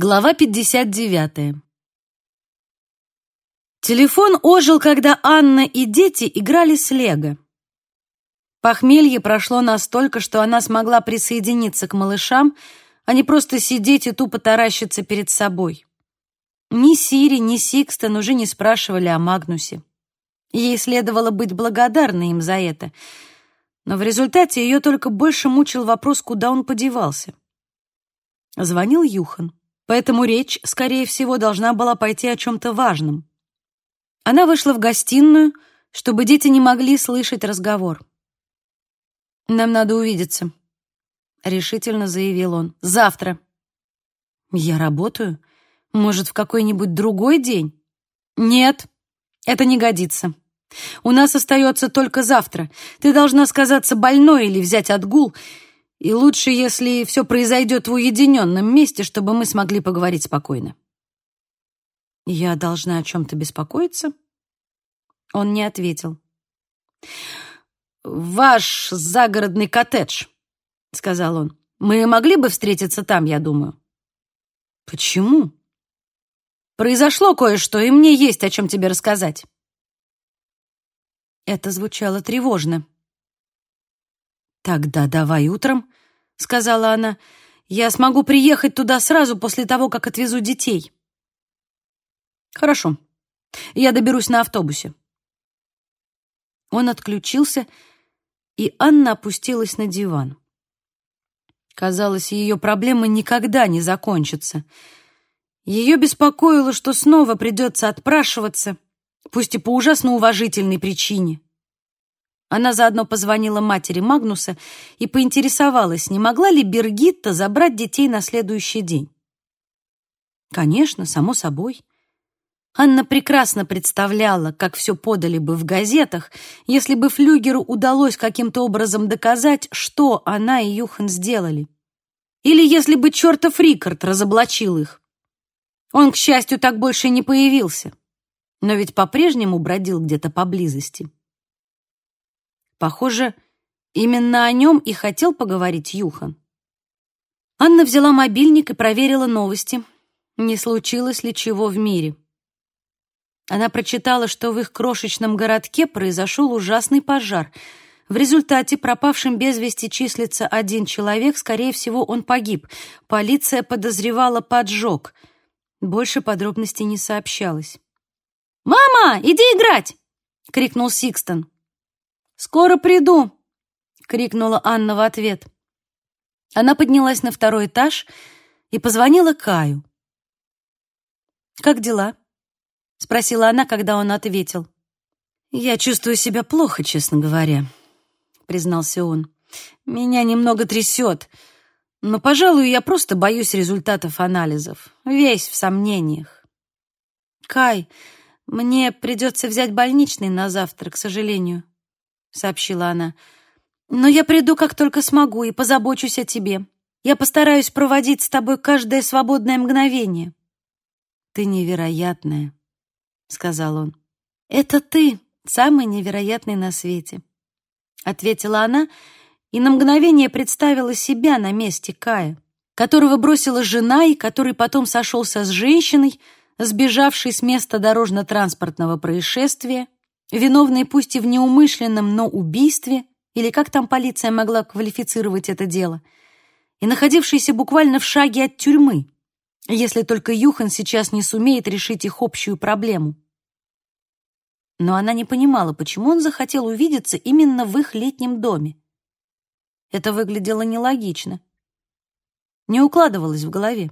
Глава 59. Телефон ожил, когда Анна и дети играли с Лего. Похмелье прошло настолько, что она смогла присоединиться к малышам, а не просто сидеть и тупо таращиться перед собой. Ни Сири, ни Сикстон уже не спрашивали о Магнусе. Ей следовало быть благодарной им за это, но в результате ее только больше мучил вопрос, куда он подевался. Звонил Юхан поэтому речь, скорее всего, должна была пойти о чем-то важном. Она вышла в гостиную, чтобы дети не могли слышать разговор. «Нам надо увидеться», — решительно заявил он. «Завтра». «Я работаю. Может, в какой-нибудь другой день?» «Нет, это не годится. У нас остается только завтра. Ты должна сказаться больной или взять отгул, и лучше, если все произойдет в уединенном месте, чтобы мы смогли поговорить спокойно. Я должна о чем-то беспокоиться? Он не ответил. «Ваш загородный коттедж», — сказал он. «Мы могли бы встретиться там, я думаю». «Почему?» «Произошло кое-что, и мне есть о чем тебе рассказать». Это звучало тревожно. «Тогда давай утром», — сказала она. «Я смогу приехать туда сразу после того, как отвезу детей». «Хорошо. Я доберусь на автобусе». Он отключился, и Анна опустилась на диван. Казалось, ее проблемы никогда не закончатся. Ее беспокоило, что снова придется отпрашиваться, пусть и по ужасно уважительной причине. Она заодно позвонила матери Магнуса и поинтересовалась, не могла ли Бергитта забрать детей на следующий день. Конечно, само собой. Анна прекрасно представляла, как все подали бы в газетах, если бы Флюгеру удалось каким-то образом доказать, что она и Юхан сделали. Или если бы чертов Рикард разоблачил их. Он, к счастью, так больше не появился, но ведь по-прежнему бродил где-то поблизости. Похоже, именно о нем и хотел поговорить Юхан. Анна взяла мобильник и проверила новости, не случилось ли чего в мире. Она прочитала, что в их крошечном городке произошел ужасный пожар. В результате пропавшим без вести числится один человек, скорее всего, он погиб. Полиция подозревала поджог. Больше подробностей не сообщалось. «Мама, иди играть!» — крикнул Сикстон. «Скоро приду!» — крикнула Анна в ответ. Она поднялась на второй этаж и позвонила Каю. «Как дела?» — спросила она, когда он ответил. «Я чувствую себя плохо, честно говоря», — признался он. «Меня немного трясет, но, пожалуй, я просто боюсь результатов анализов. Весь в сомнениях». «Кай, мне придется взять больничный на завтра, к сожалению», — сообщила она. «Но я приду, как только смогу, и позабочусь о тебе. Я постараюсь проводить с тобой каждое свободное мгновение». «Ты невероятная», — сказал он. «Это ты, самый невероятный на свете», — ответила она и на мгновение представила себя на месте Кая, которого бросила жена и который потом сошелся с женщиной, сбежавшей с места дорожно-транспортного происшествия, виновные пусть и в неумышленном, но убийстве, или как там полиция могла квалифицировать это дело, и находившиеся буквально в шаге от тюрьмы, если только Юхан сейчас не сумеет решить их общую проблему. Но она не понимала, почему он захотел увидеться именно в их летнем доме. Это выглядело нелогично. Не укладывалось в голове.